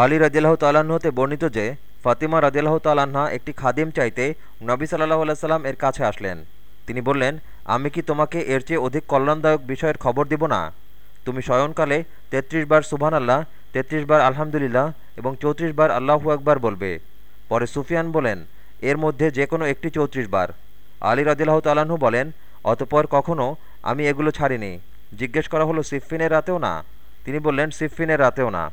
আলী রাজিল্লাহ তালাহতে হতে বর্ণিত যে, ফাতিমা রাজিল্লাহ তালাহা একটি খাদিম চাইতে নবী সাল্লাহ সাল্লাম এর কাছে আসলেন। তিনি বললেন, আমি কি তোমাকে এর চেয়ে অধিক কল্যাণদায়ক বিষয়ের খবর দিব না? তুমি শয়নকালে তেত্রিশ বার সুবহান আল্লাহ তেত্রিশ বার আলহামদুলিল্লাহ এবং চৌত্রিশ বার আল্লাহু আকবার বলবে। পরে সুফিয়ান বলেন, এর মধ্যে যে কোনো একটি চৌত্রিশ বার। আলী রাজিল্লাহ তালাহু বলেন, অতপর কখনও আমি এগুলো ছাড়িনি। জিজ্ঞেস করা হলো সিফিনের রাতেও না? তিনি বললেন সিফিনের রাতেও না।